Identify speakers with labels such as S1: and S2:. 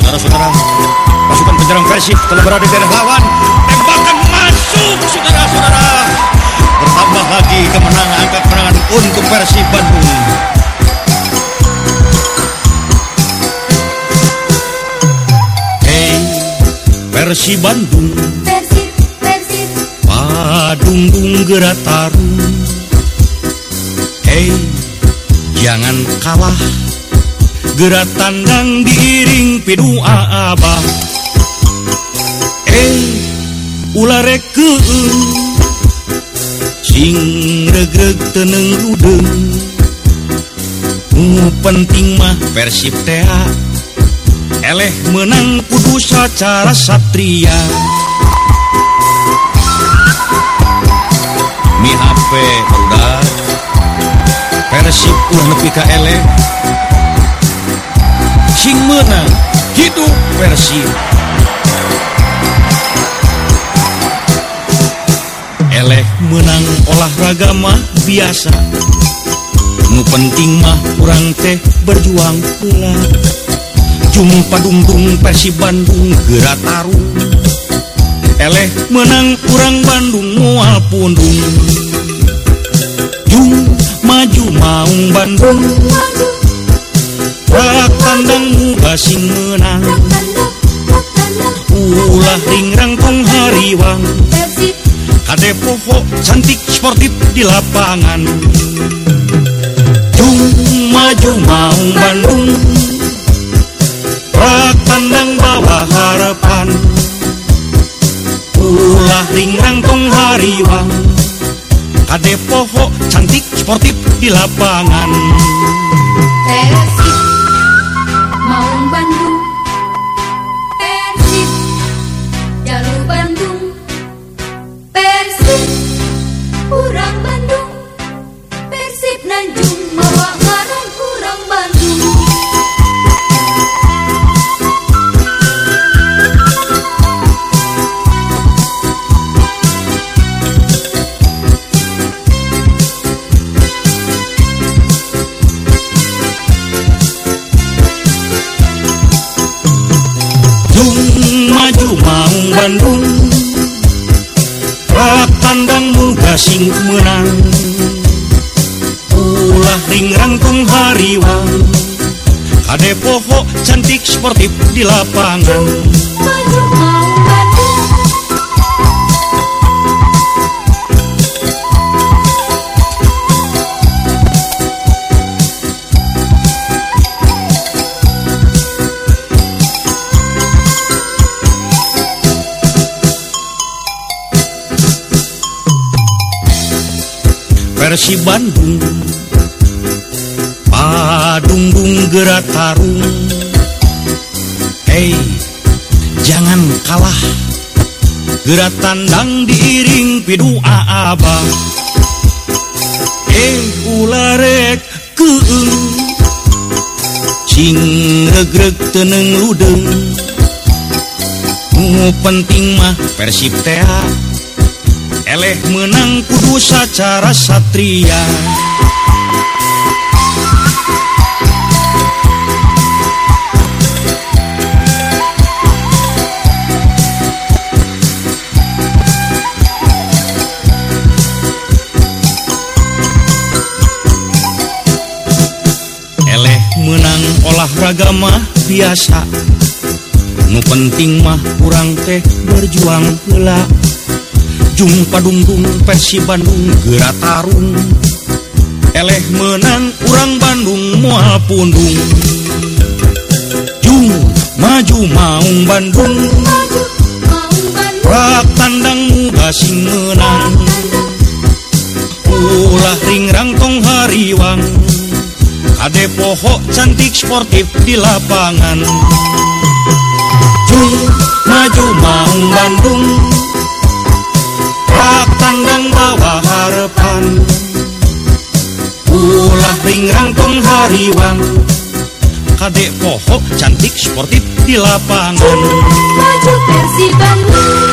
S1: Saudara-saudara, pasukan penyerang Persib telah berada di daerah lawan. Tembakan masuk, saudara-saudara. Bertambah lagi kemenangan angka kemenangan untuk Persib Bandung. Hey, Persib Bandung,
S2: Persib, Persib,
S1: Padunggung Gerataru. Hey, jangan kalah. gerak tandang diiring pidua Abah eh ulareke sing regreg teneng rudeng ungu penting mah persib tea. Eleh menang kudu secara satria. Mi HP udah persib ulah nepi ka eleh. Sing menang gitu Persib eleh menang olahraga mah biasa. Nu penting mah kurang teh berjuang pula. Jumpa dungdung Persib Bandung gerak tarung eleh menang kurang Bandung mual pundung jung maju maung Bandung rak tandang muga sing menang ulah ringrang tong hariwang kade poho cantik sportif di lapangan. Jung maju maung Bandung. Rak tandang bawa harapan. Ulah ringrang tong hariwang kade poho cantik sportif di lapangan Jung maju maung Bandung tandang muda sing menang. Ulah ringrang tong hariwang Kade poho cantik sportif di lapangan
S2: Persi Bandung.
S1: Padunggung gerak tarung Hei jangan kalah. Gerak tandang diiring pidu abah Eh ularek keung Cing regreg teneng ludeng. Nu penting mah Persib teak eleh menang kudu secara satria. Eleh menang olahraga mah biasa. Nu penting mah kurang teh berjuang heula Jumpa dungdung Persi Bandung Gera Tarung. Eleh menang urang Bandung mual pundung. Jung maju maung Bandung. Rak tandang muda sing menang. Ulah ringrang tong hariwang. Ade pohok cantik sportif di lapangan. Jung maju maung Bandung. Rak tandang bawa harapan. Ulah ringrang tong hariwang kade poho cantik sportif di lapangan.
S2: Maju Persib.